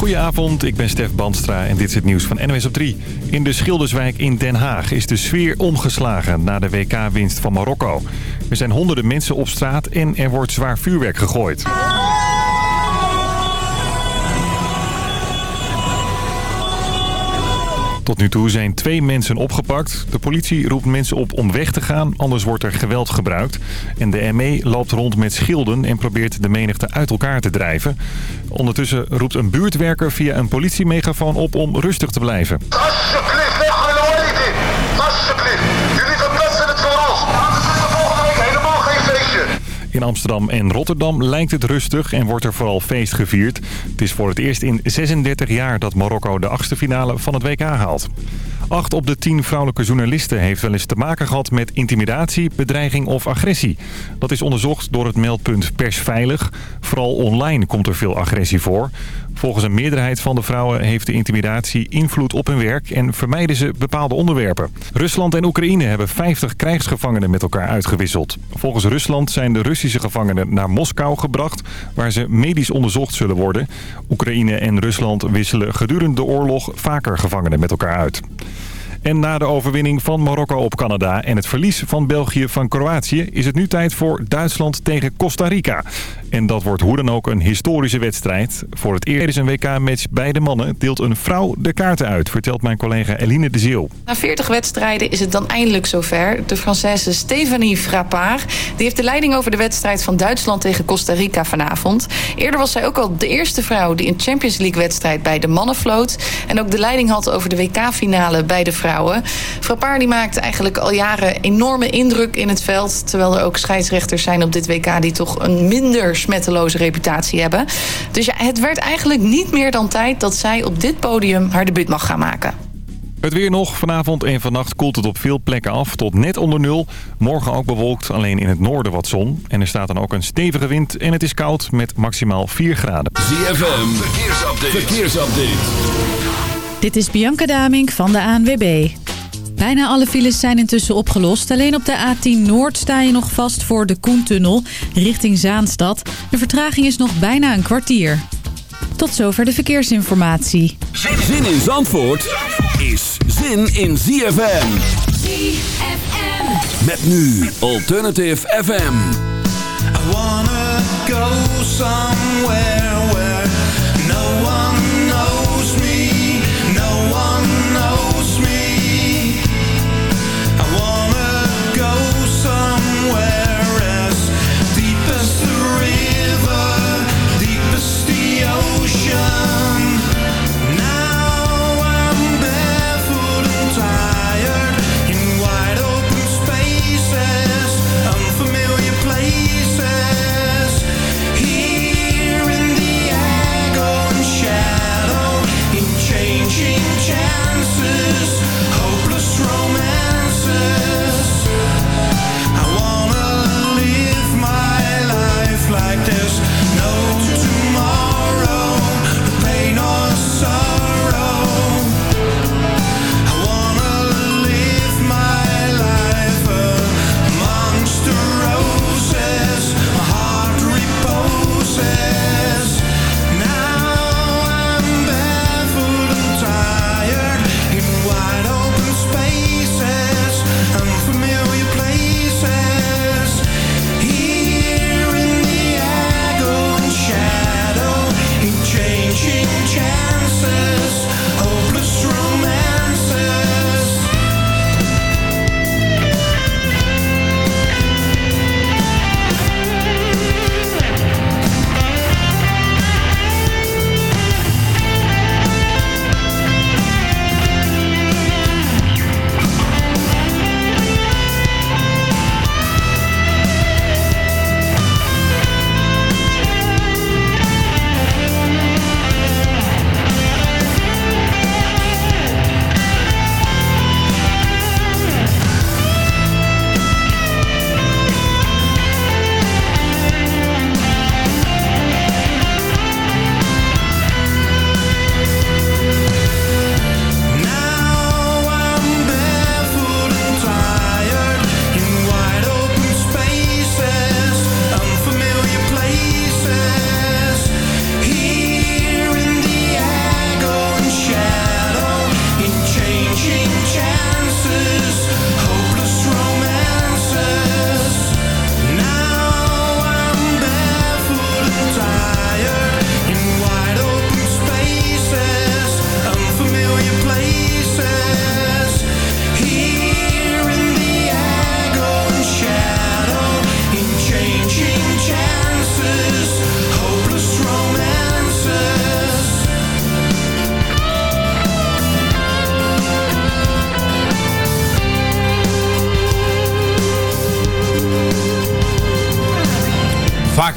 Goedenavond, ik ben Stef Bandstra en dit is het nieuws van NWS op 3. In de Schilderswijk in Den Haag is de sfeer omgeslagen na de WK-winst van Marokko. Er zijn honderden mensen op straat en er wordt zwaar vuurwerk gegooid. Tot nu toe zijn twee mensen opgepakt. De politie roept mensen op om weg te gaan, anders wordt er geweld gebruikt. En de ME loopt rond met schilden en probeert de menigte uit elkaar te drijven. Ondertussen roept een buurtwerker via een politiemegafoon op om rustig te blijven. In Amsterdam en Rotterdam lijkt het rustig en wordt er vooral feest gevierd. Het is voor het eerst in 36 jaar dat Marokko de achtste finale van het WK haalt. Acht op de tien vrouwelijke journalisten heeft wel eens te maken gehad met intimidatie, bedreiging of agressie. Dat is onderzocht door het meldpunt Persveilig. Vooral online komt er veel agressie voor. Volgens een meerderheid van de vrouwen heeft de intimidatie invloed op hun werk en vermijden ze bepaalde onderwerpen. Rusland en Oekraïne hebben 50 krijgsgevangenen met elkaar uitgewisseld. Volgens Rusland zijn de Russische gevangenen naar Moskou gebracht, waar ze medisch onderzocht zullen worden. Oekraïne en Rusland wisselen gedurende de oorlog vaker gevangenen met elkaar uit. En na de overwinning van Marokko op Canada en het verlies van België van Kroatië... is het nu tijd voor Duitsland tegen Costa Rica. En dat wordt hoe dan ook een historische wedstrijd. Voor het eerst is een WK-match bij de mannen deelt een vrouw de kaarten uit... vertelt mijn collega Eline de Zeeuw. Na 40 wedstrijden is het dan eindelijk zover. De Française Stephanie Frappard die heeft de leiding over de wedstrijd van Duitsland tegen Costa Rica vanavond. Eerder was zij ook al de eerste vrouw die een Champions League-wedstrijd bij de mannen floot. En ook de leiding had over de WK-finale bij de vrouwen. Frappard die maakt eigenlijk al jaren enorme indruk in het veld. Terwijl er ook scheidsrechters zijn op dit WK die toch een minder smetteloze reputatie hebben. Dus ja, het werd eigenlijk niet meer dan tijd dat zij op dit podium haar debuut mag gaan maken. Het weer nog. Vanavond en vannacht koelt het op veel plekken af tot net onder nul. Morgen ook bewolkt, alleen in het noorden wat zon. En er staat dan ook een stevige wind en het is koud met maximaal 4 graden. ZFM, verkeersupdate. verkeersupdate. Dit is Bianca Damink van de ANWB. Bijna alle files zijn intussen opgelost. Alleen op de A10 Noord sta je nog vast voor de Koentunnel richting Zaanstad. De vertraging is nog bijna een kwartier. Tot zover de verkeersinformatie. Zin in Zandvoort is zin in ZFM. ZFM. Met nu Alternative FM. I wanna go somewhere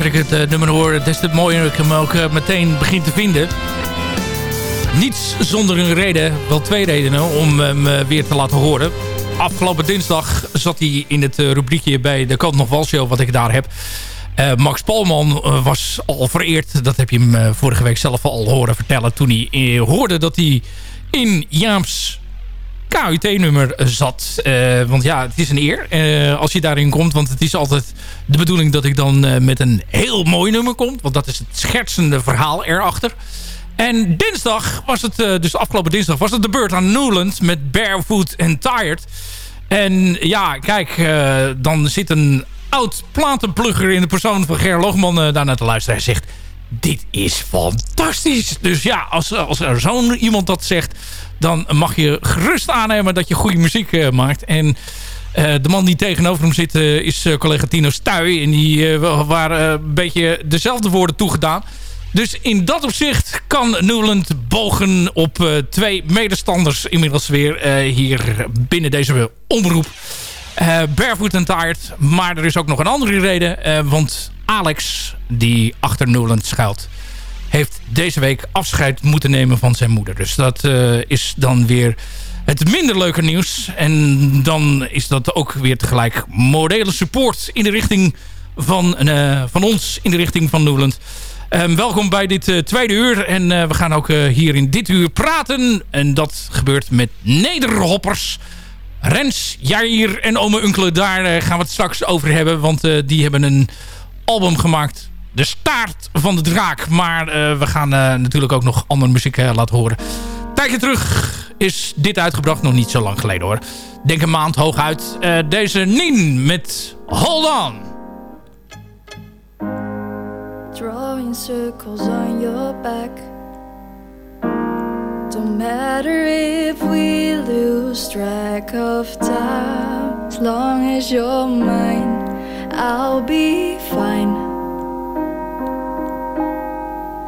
ik het uh, nummer hoor, des te mooier ik hem ook uh, meteen begin te vinden. Niets zonder een reden, wel twee redenen om hem uh, weer te laten horen. Afgelopen dinsdag zat hij in het rubriekje bij de Kant nog Wal Show wat ik daar heb. Max Polman was al vereerd. Dat heb je hem vorige week zelf al horen vertellen toen hij hoorde dat hij in Jaams KUT-nummer zat. Uh, want ja, het is een eer uh, als je daarin komt. Want het is altijd de bedoeling dat ik dan met een heel mooi nummer kom. Want dat is het schertsende verhaal erachter. En dinsdag was het, dus afgelopen dinsdag, was het de beurt aan Newland met Barefoot and Tired. En ja, kijk, dan zit een oud platenplugger in de persoon van Ger Loogman daar naar te luisteren. Hij zegt, dit is fantastisch. Dus ja, als, als er zo'n iemand dat zegt dan mag je gerust aannemen dat je goede muziek uh, maakt. En uh, de man die tegenover hem zit uh, is collega Tino Stuy. En die waren een beetje dezelfde woorden toegedaan. Dus in dat opzicht kan Newland bogen op twee medestanders inmiddels weer hier binnen deze omroep. Barefoot and Tired. Maar er is ook nog een andere reden. want Alex, die achter Newland schuilt heeft deze week afscheid moeten nemen van zijn moeder. Dus dat uh, is dan weer het minder leuke nieuws. En dan is dat ook weer tegelijk morele support in de richting van, uh, van ons, in de richting van Newland. Um, welkom bij dit uh, tweede uur. En we gaan ook hier in dit uur praten. En dat gebeurt met nederhoppers. Rens, Jair en Ome Unkele, daar gaan we het straks over hebben. Want die hebben een album gemaakt de staart van de draak. Maar uh, we gaan uh, natuurlijk ook nog andere muziek uh, laten horen. Tijdje terug is dit uitgebracht. Nog niet zo lang geleden hoor. Denk een maand hooguit. deze Nien met Hold On. Drawing circles on your back. Don't matter if we lose track of time. As long as you're mine, I'll be fine.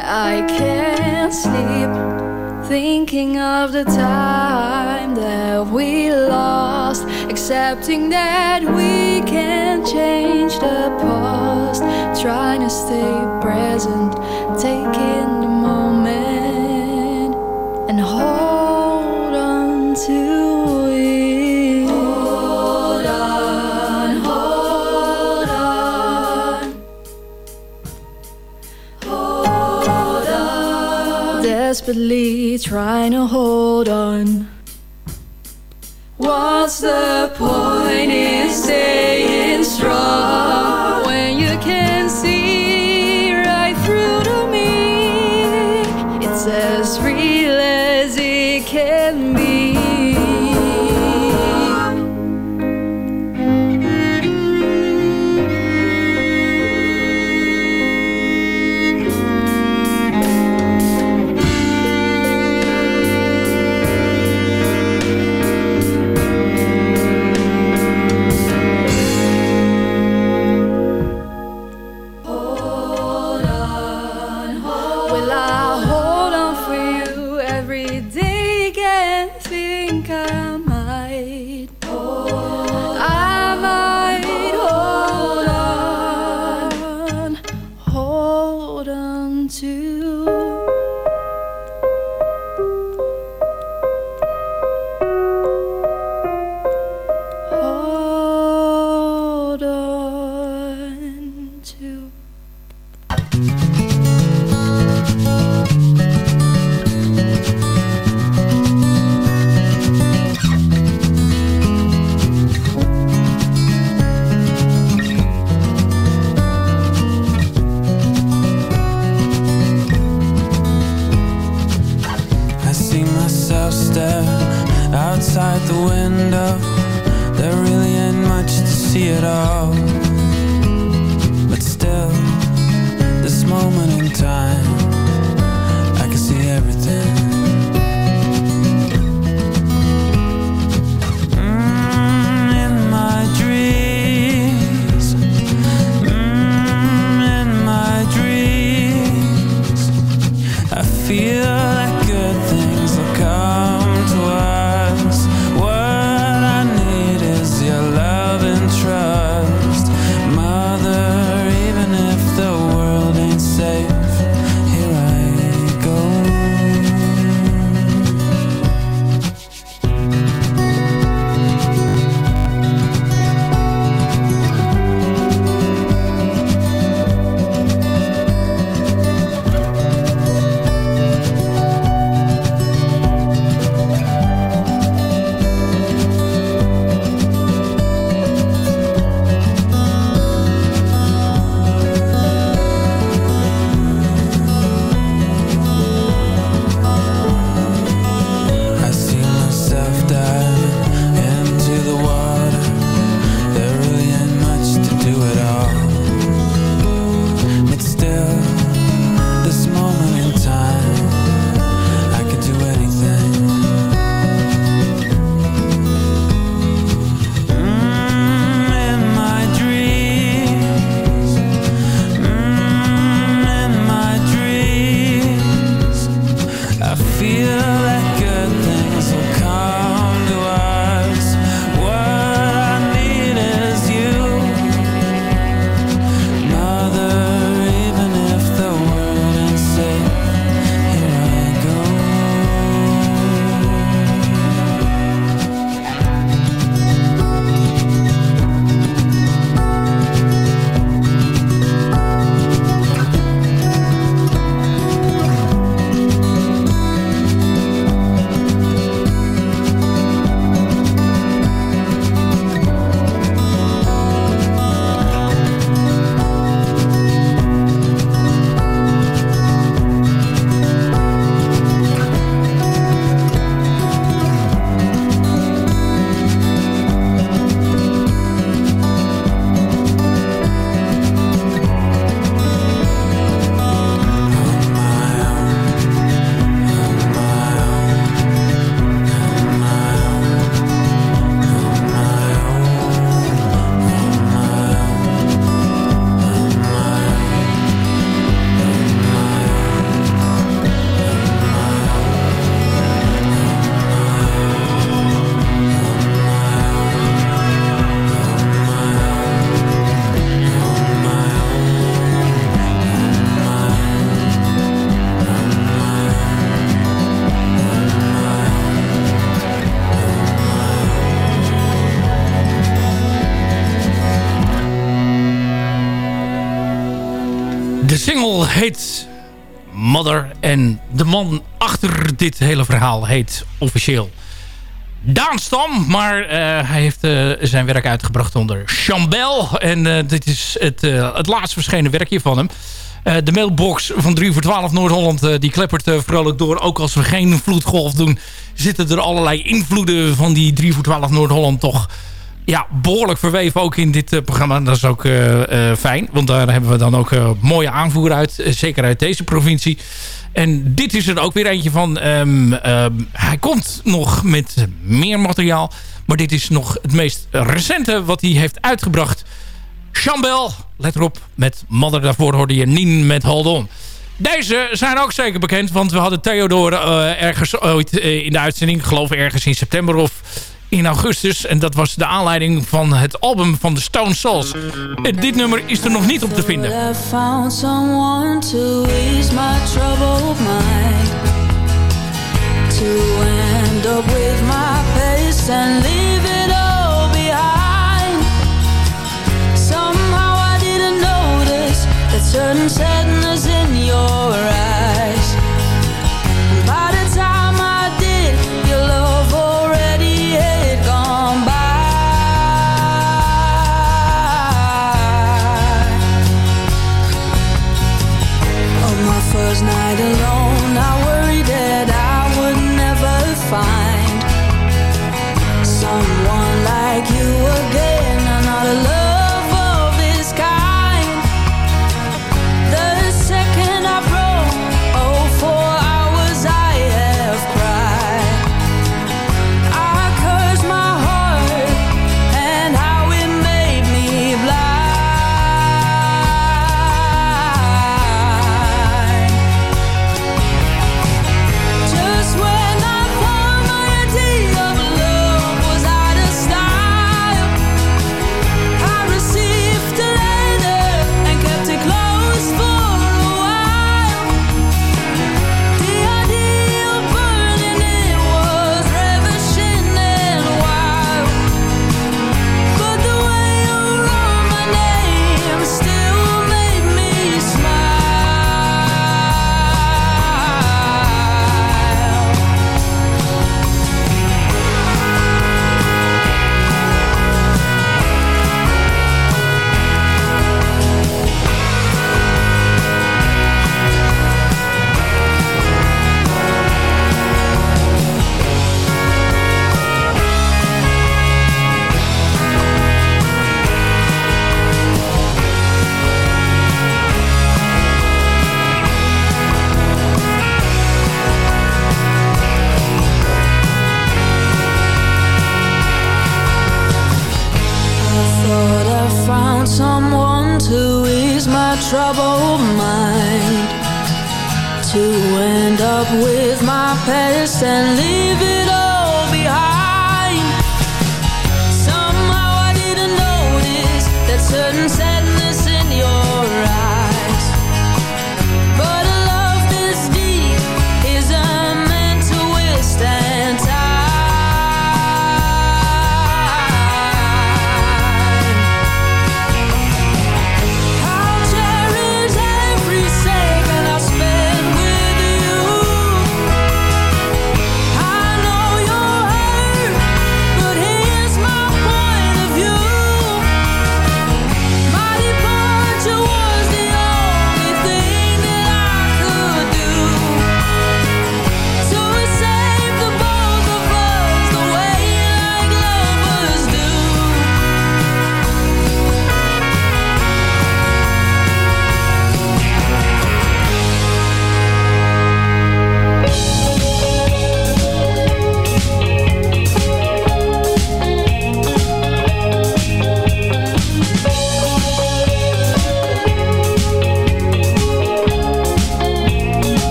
I can't sleep thinking of the time that we lost, accepting that we can't change the past, trying to stay present, taking the moment and hold on to Desperately trying to hold on. What's the point in staying strong En de man achter dit hele verhaal heet officieel Daan Stam. Maar uh, hij heeft uh, zijn werk uitgebracht onder Chambel. En uh, dit is het, het laatst verschenen werkje van hem. de mailbox van 3 voor 12 Noord-Holland die kleppert vrolijk door. Ook als we geen vloedgolf doen zitten er allerlei invloeden van die 3 voor 12 Noord-Holland toch ja, behoorlijk verweven ook in dit programma. Dat is ook fijn, want daar hebben we dan ook mooie aanvoer uit. zeker uit deze provincie. En dit is er ook weer eentje van. Um, um, hij komt nog met meer materiaal. Maar dit is nog het meest recente wat hij heeft uitgebracht. Chambel, let erop, met Mother. Daarvoor hoorde je Nien met Hold On. Deze zijn ook zeker bekend, want we hadden Theodore uh, ergens ooit uh, in de uitzending. Ik geloof ergens in september of in augustus. En dat was de aanleiding van het album van de Stone Souls. Dit nummer is er nog niet op te vinden. I that certain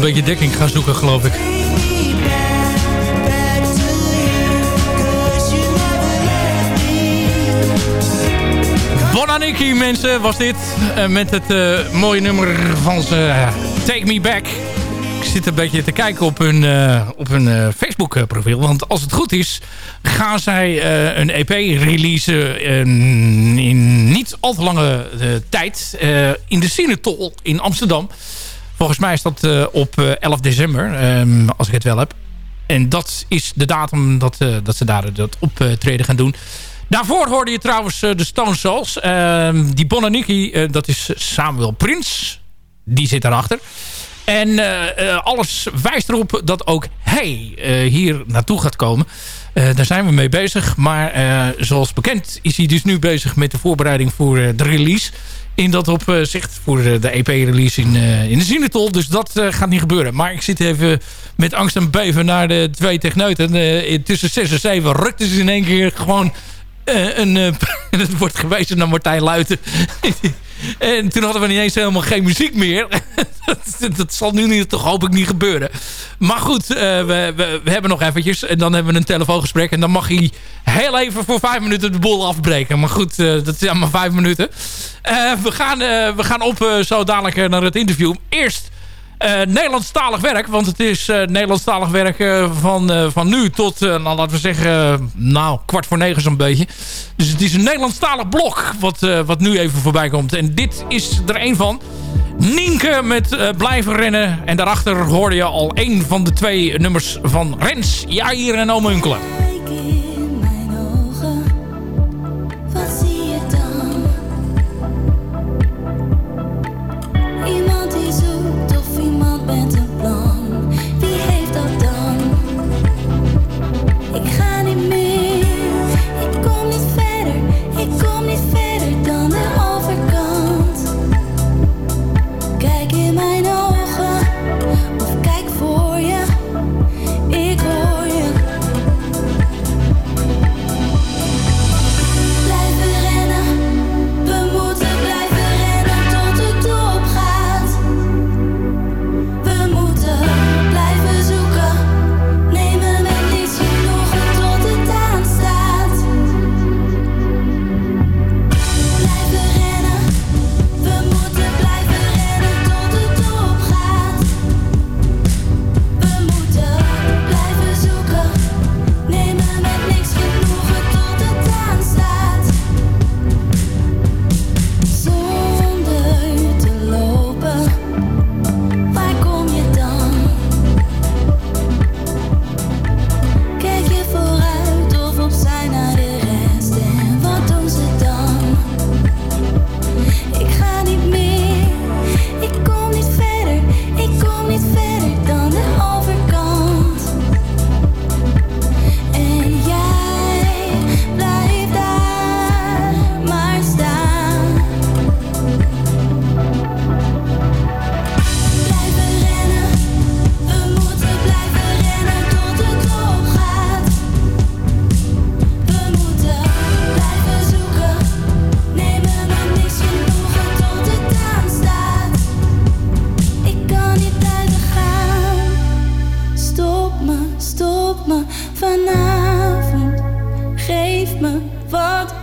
beetje dekking gaan zoeken, geloof ik. Bonaniki, mensen, was dit. Uh, met het uh, mooie nummer van ze uh, Take Me Back. Ik zit een beetje te kijken op hun, op hun Facebook profiel. Want als het goed is, gaan zij een EP releasen in niet al te lange tijd. in de Cinetol in Amsterdam. Volgens mij is dat op 11 december, um, als ik het wel heb. En dat is de datum dat, dat ze daar dat optreden gaan doen. Daarvoor hoorde je trouwens de Stone Souls. Uh, die Bonaniki, dat is Samuel Prins. Die zit daarachter. En eh, alles wijst erop dat ook hij hier naartoe gaat komen. daar zijn we mee bezig. Maar zoals bekend is hij dus nu bezig met de voorbereiding voor de release. In dat opzicht voor de EP-release in, in de Zinetol. Dus dat gaat niet gebeuren. Maar ik zit even met angst en beven naar de twee techneuten. tussen 6 en 7 rukten ze in één keer gewoon een, het wordt gewezen naar Martijn Luiten. En toen hadden we niet eens helemaal geen muziek meer. dat, dat, zal nu niet, toch hoop ik niet gebeuren. Maar goed, uh, we, we, hebben nog eventjes. En dan hebben we een telefoongesprek. En dan mag hij heel even voor vijf minuten de boel afbreken. Maar goed, dat is maar vijf minuten. we, gaan, we gaan op zo dadelijk naar het interview. Eerst uh, Nederlandstalig werk. Want het is uh, Nederlandstalig werk uh, van, van nu tot, nou, laten we zeggen, nou, kwart voor negen zo'n beetje. Dus het is een Nederlandstalig blok wat, wat nu even voorbij komt. En dit is er een van. Nienke met Blijven Rennen. En daarachter hoorde je al een van de twee nummers van Rens, Jair en Omunkelen. koud.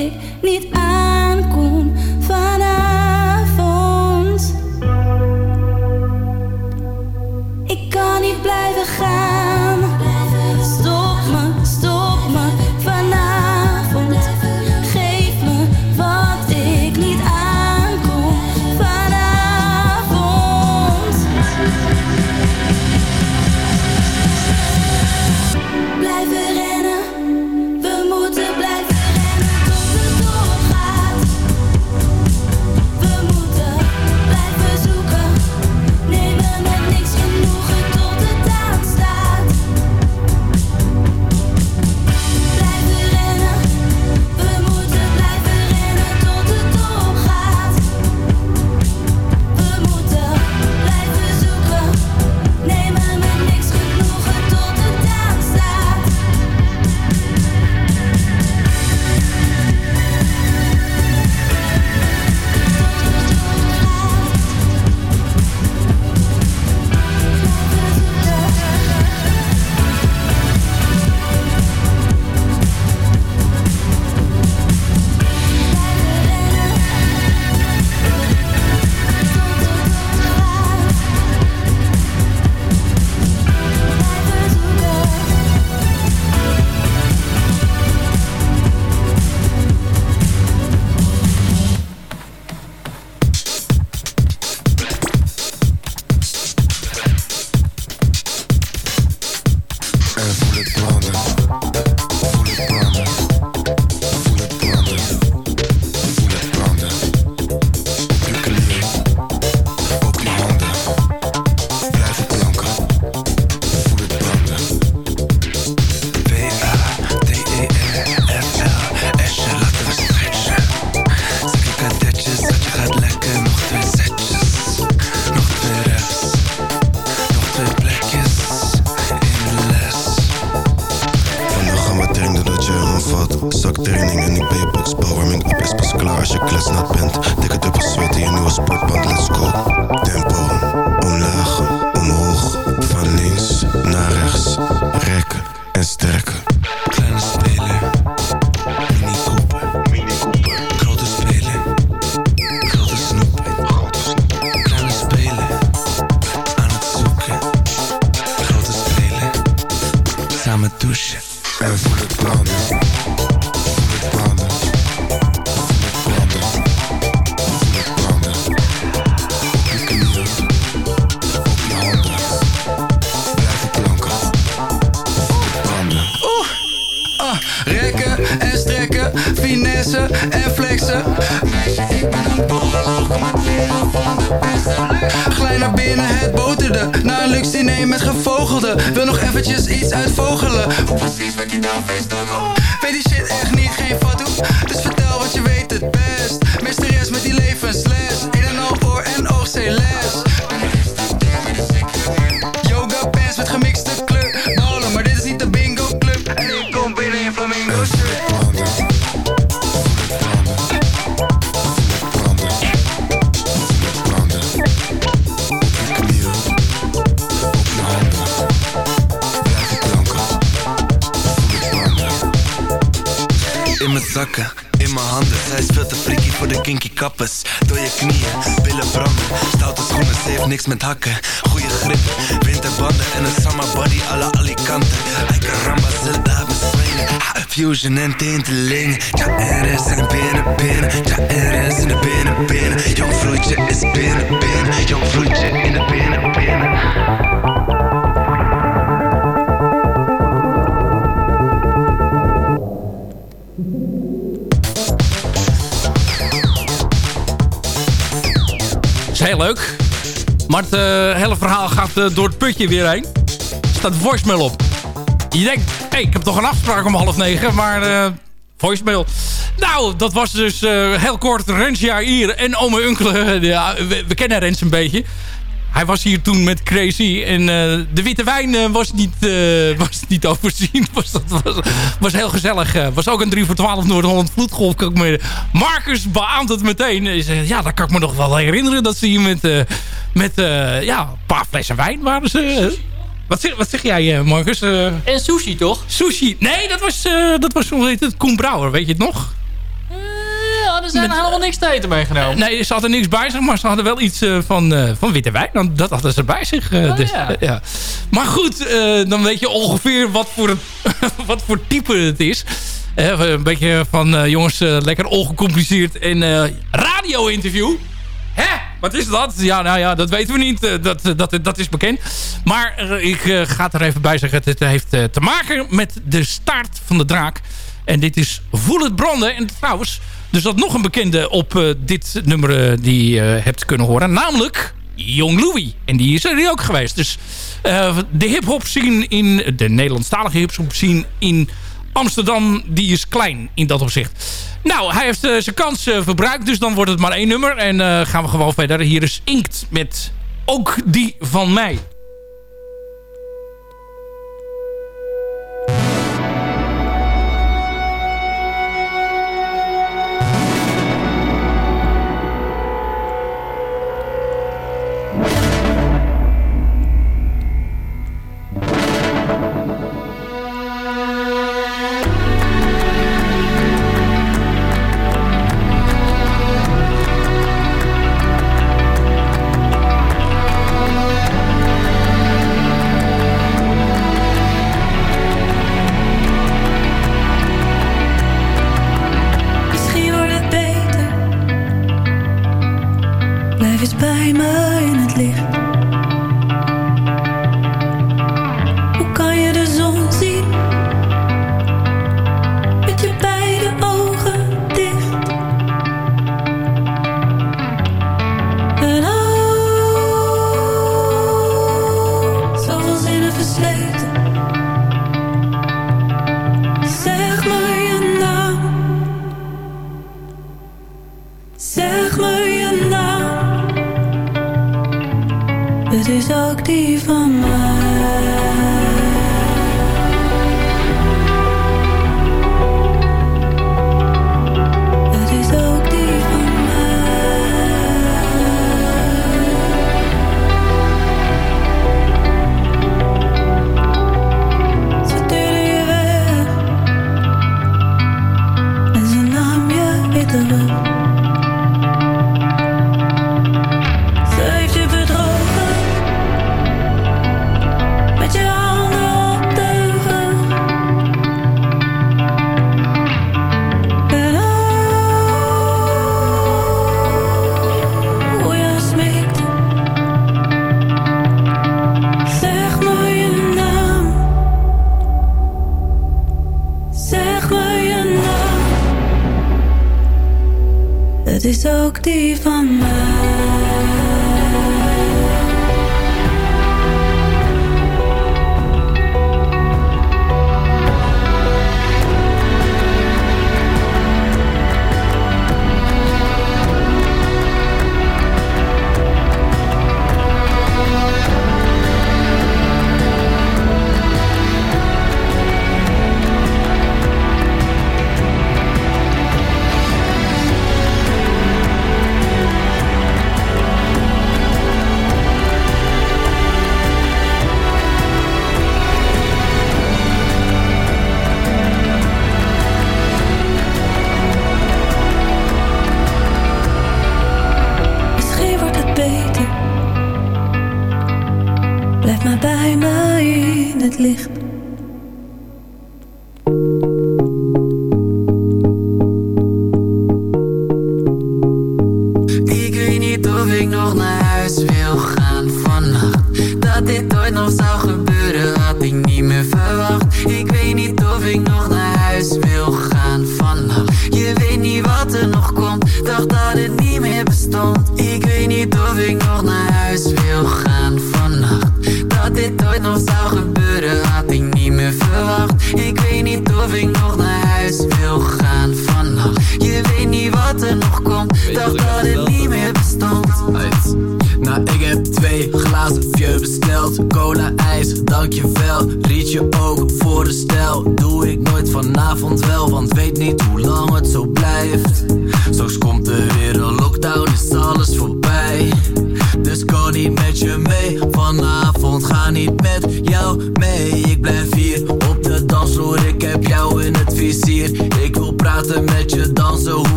big kinky kappers Door je knieën, billen branden Stoute schoenen, ze heeft niks met hakken. Goeie grip, winterbanden En een summer body à la Alicante. Ay caramba, Zelda, Fusion en tinteling. Ja, er is in de binnen, binnen. Ja, er is in de binnen, binnen. Jong vloeitje is binnen, binnen. Jong vloeitje in de binnen, binnen heel leuk. Maar het eh, hele verhaal gaat eh, door het putje weer heen. Er staat voicemail op. Je denkt, hey, ik heb toch een afspraak om half negen, maar eh, voicemail. Nou, dat was dus heel kort Rensjaar hier en ome Unkelen. ja, we, we kennen Rens een beetje. Hij was hier toen met Crazy en eh, de witte wijn eh, was, niet, eh, was niet overzien. Was, dat was, was heel gezellig. Was ook een 3 voor 12 Noord-Holland vloedgolf. Kan ik me, Marcus beaamt het meteen. Hij ja, dat kan ik me nog wel herinneren. Dat ze hier met, met ja, een paar flessen wijn waren ze. Wat zeg, wat zeg jij, Marcus? En sushi, toch? sushi. Nee, dat was, dat was hoe heet het? Koen Brouwer, weet je het nog? Ja, er zijn helemaal niks te eten meegenomen. Nee, ze hadden niks bij zich, maar ze hadden wel iets eh, van, eh, van witte wijn. Dan, dat hadden ze bij zich. eh, Oh, dus, ja. ja. Maar goed, dan weet je ongeveer wat voor, wat voor type het is. Een beetje van, jongens, lekker ongecompliceerd en radio-interview. Hè? Wat is dat? Ja, nou ja, dat weten we niet. Dat, dat, dat is bekend. Maar ik ga er even bij zeggen. Het heeft te maken met de staart van de draak. En dit is Voel het branden. En trouwens, er zat nog een bekende op eh, dit nummer eh, die je eh, hebt kunnen horen. Namelijk Jong Louis. En die is er ook geweest. Dus de hip-hop scene in de Nederlandstalige hip-hop scene in Amsterdam, die is klein in dat opzicht. Nou, hij heeft zijn kans verbruikt, dus dan wordt het maar één nummer. En gaan we gewoon verder. Hier is Inkt met ook die van mij.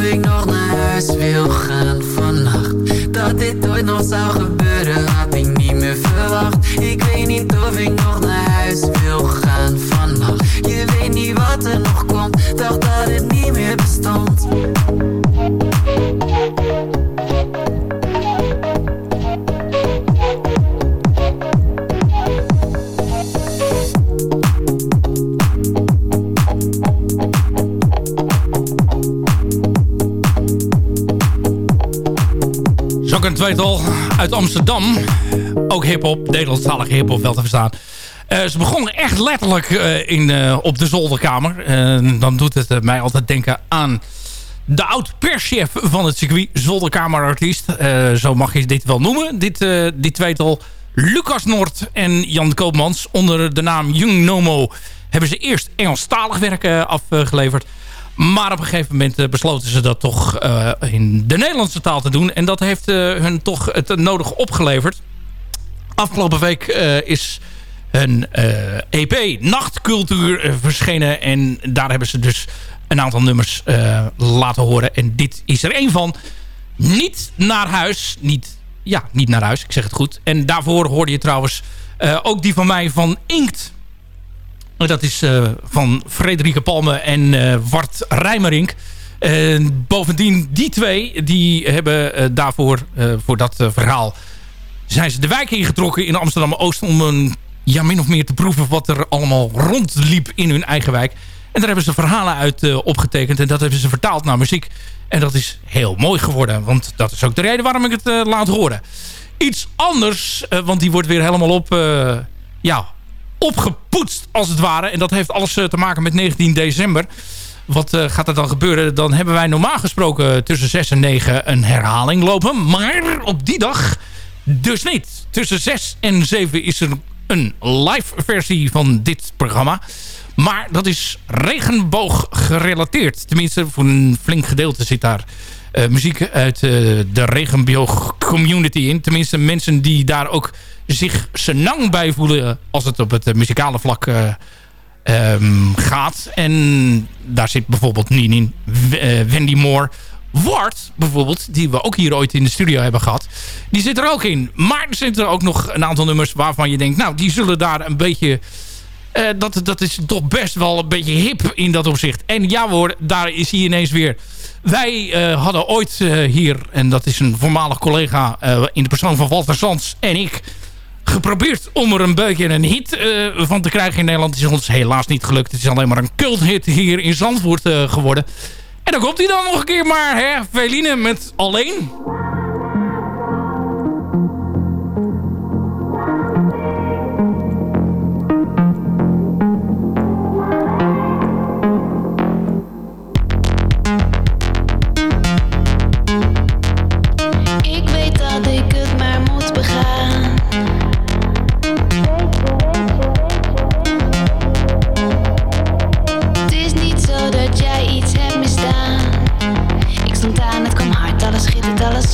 Ik nog naar huis wil gaan vannacht. Dat dit ooit nog zou gebeuren had ik niet meer verwacht. Ik weet niet of ik nog uit Amsterdam. Ook hip-hop, Nederlandstalige hip-hop wel te verstaan. Eh, ze begonnen echt letterlijk eh, in, eh, op de zolderkamer. Dan doet het mij altijd denken aan de oud-perschef van het circuit. Zolderkamerartiest. Zo mag je dit wel noemen. Dit, dit tweetal Lucas Noord en Jan Koopmans. Onder de naam Young Nomo hebben ze eerst Engelstalig werk afgeleverd. Maar op een gegeven moment eh, besloten ze dat toch eh, in de Nederlandse taal te doen. En dat heeft eh, hun toch het nodige opgeleverd. Afgelopen week is eh, EP Nachtcultuur eh, verschenen. En daar hebben ze dus een aantal nummers laten horen. En dit is er één van. Niet naar huis. Niet, ja, niet naar huis. Ik zeg het goed. En daarvoor hoorde je trouwens ook die van mij van Inkt. Dat is eh, van Frederike Palme en eh Wart Rijmerink. Uh, bovendien, die twee die hebben uh, daarvoor, uh, voor dat verhaal... zijn ze de wijk ingetrokken in Amsterdam-Oost... om een, ja, min of meer te proeven wat er allemaal rondliep in hun eigen wijk. En daar hebben ze verhalen uit opgetekend. En dat hebben ze vertaald naar muziek. En dat is heel mooi geworden. Want dat is ook de reden waarom ik het laat horen. Iets anders, want die wordt weer helemaal op... ja, opgepoetst als het ware. En dat heeft alles te maken met 19 december. wat eh, gaat er dan gebeuren? Dan hebben wij normaal gesproken tussen 6 en 9 een herhaling lopen. Maar op die dag dus niet. Tussen 6 en 7 is er een live versie van dit programma. Maar dat is regenboog gerelateerd. Tenminste, voor een flink gedeelte zit daar uh, muziek uit uh, de regenboog community in. Tenminste, mensen die daar ook zich senang bij voelen als het op het uh, muzikale vlak um, gaat. En daar zit bijvoorbeeld Ninin, Wendy Moore... Ward bijvoorbeeld, die we ook hier ooit in de studio hebben gehad... die zit er ook in. Maar er zitten er ook nog een aantal nummers waarvan je denkt... nou, die zullen daar een beetje... Dat, dat is toch best wel een beetje hip in dat opzicht. En ja hoor, daar is hij ineens weer. Wij uh, hadden ooit uh, hier, en dat is een voormalig collega... in de persoon van Walter Sands en ik... geprobeerd om er een beetje een hit van te krijgen in Nederland. Is ons helaas niet gelukt. Het is alleen maar een culthit hier in Zandvoort geworden... En dan komt hij dan nog een keer maar, hè. Veline met Alleen.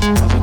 als ik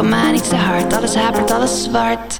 kwam aan, ik te hard, alles hapert, alles zwart.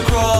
across.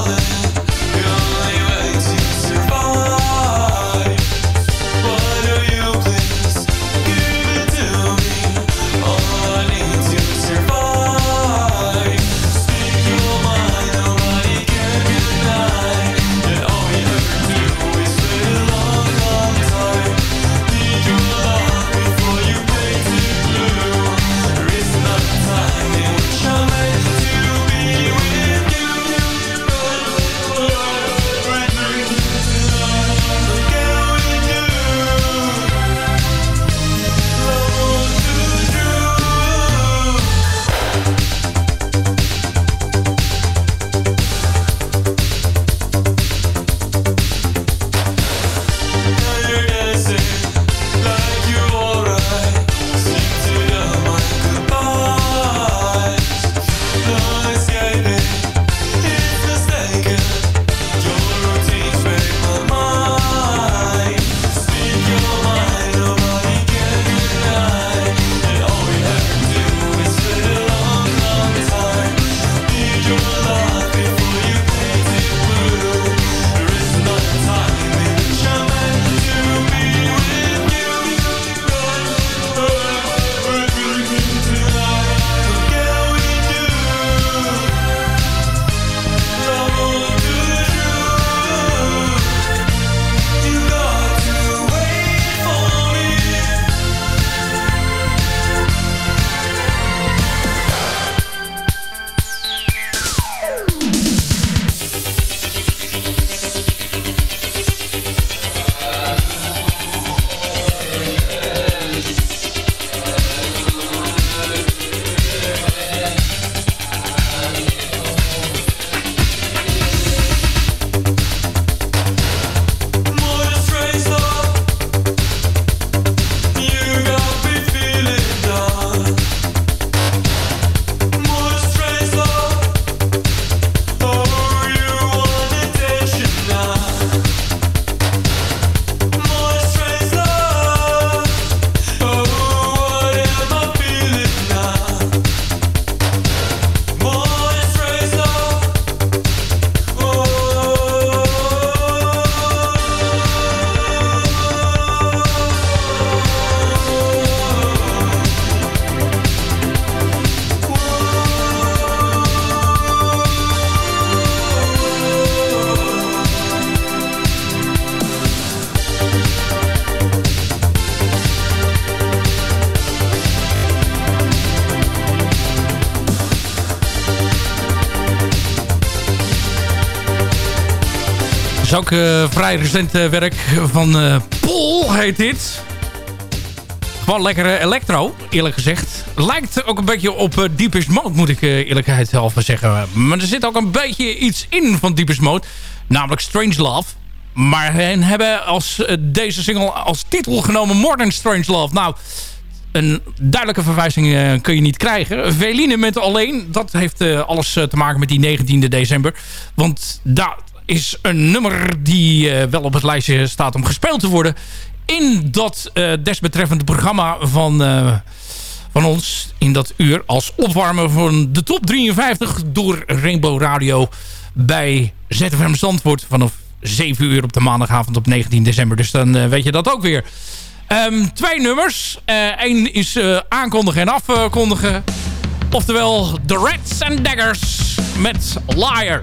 Eh, vrij recent eh, werk van uh, Paul, heet dit. Gewoon lekkere electro, eerlijk gezegd. Lijkt ook een beetje op Deepest Mode, moet ik eerlijkheid zelf zeggen. Maar er zit ook een beetje iets in van Deepest Mode. Namelijk Strange Love. Maar hen hebben als, deze single als titel genomen Modern Strange Love. Nou, een duidelijke verwijzing kun je niet krijgen. Veline met alleen, dat heeft alles te maken met die 19e december. Want daar is een nummer die uh, wel op het lijstje staat om gespeeld te worden. In dat uh, desbetreffende programma van, uh, van ons. In dat uur als opwarmer van de top 53 door Rainbow Radio. Bij ZFM Zandvoort vanaf 7 uur op de maandagavond op 19 december. Dus dan weet je dat ook weer. Um, twee nummers. Eén is aankondigen en afkondigen. Oftewel The Reds and Daggers met Liar.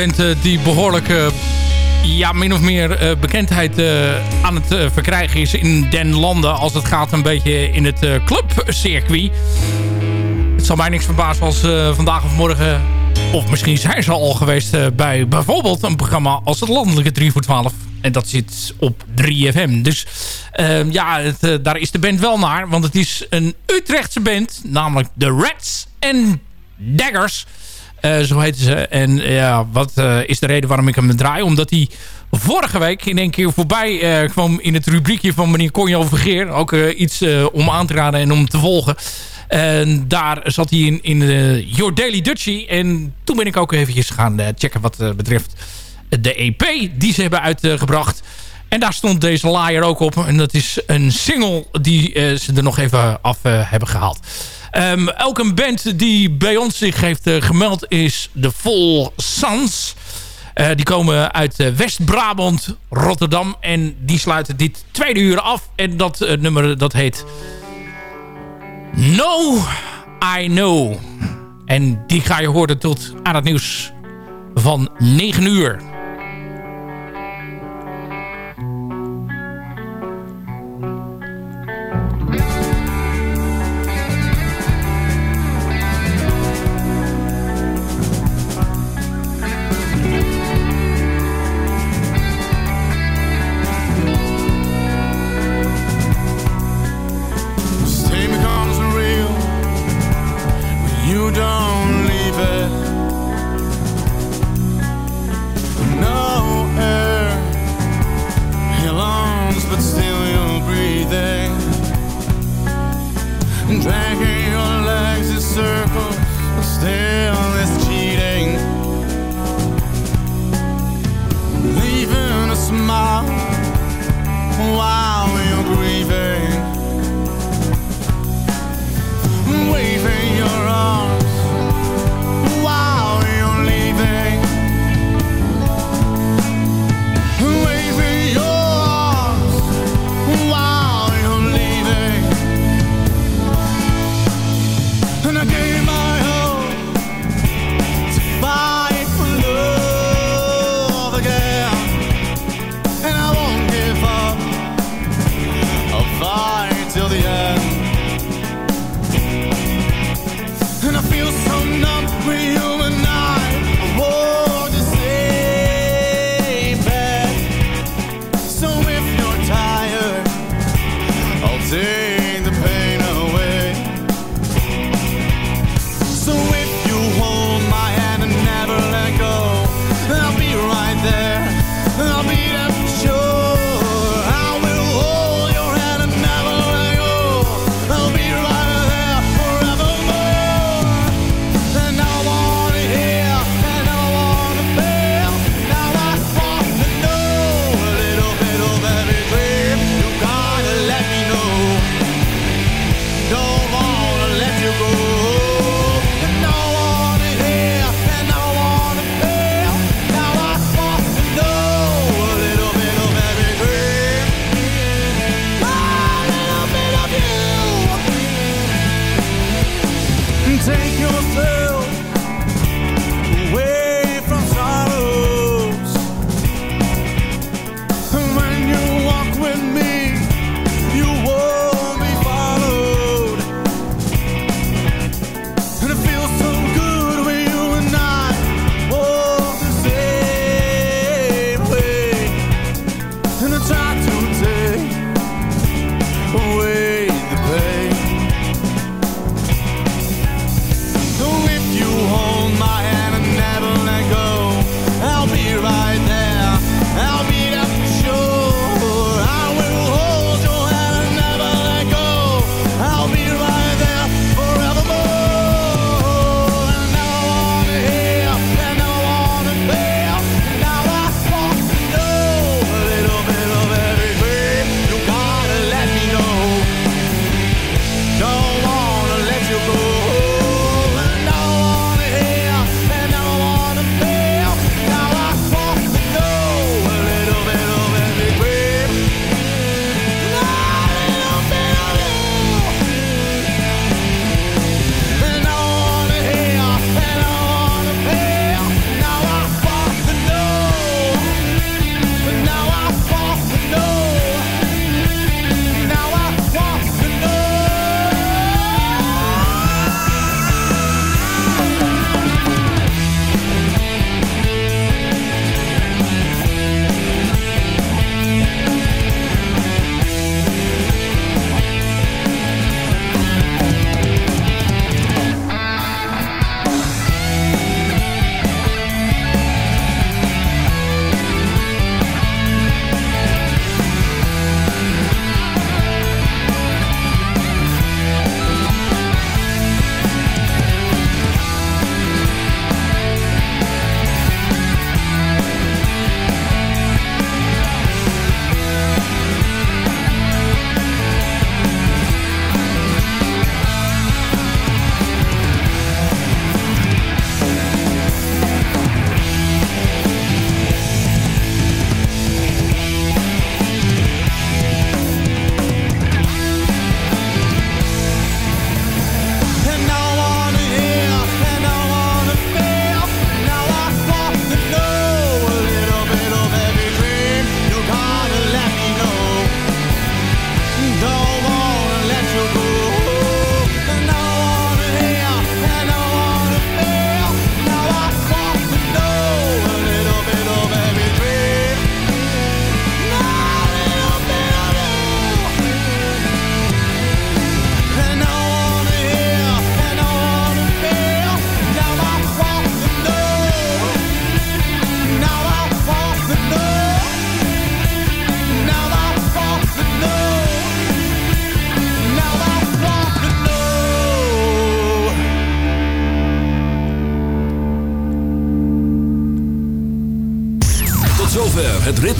Eh, die behoorlijk... eh, ja, min of meer eh, bekendheid aan het verkrijgen is in den landen... als het gaat een beetje in het clubcircuit. Het zal mij niks verbazen als vandaag of morgen... of misschien zijn ze al geweest bij bijvoorbeeld een programma als het landelijke 3 voor 12. En dat zit op 3FM. Dus ehm, ja, daar is de band wel naar. Want het is een Utrechtse band, namelijk de Rats and Daggers... Eh, zo heten ze. En eh, ja, wat eh, is de reden waarom ik hem draai? Omdat hij vorige week in één keer voorbij kwam in het rubriekje van meneer Conjo Vergeer. Ook iets om aan te raden en om te volgen. En daar zat hij in, in Your Daily Dutchie. En toen ben ik ook eventjes gaan checken wat betreft de EP die ze hebben uitgebracht. En daar stond deze Liar ook op. En dat is een single die ze er nog even af hebben gehaald. Um, een band die bij ons zich heeft eh, gemeld is de Vol Sans. Eh, die komen uit eh, West-Brabant, Rotterdam. En die sluiten dit tweede uur af. En dat nummer dat heet... No, I Know. En die ga je horen tot aan het nieuws van 9 uur.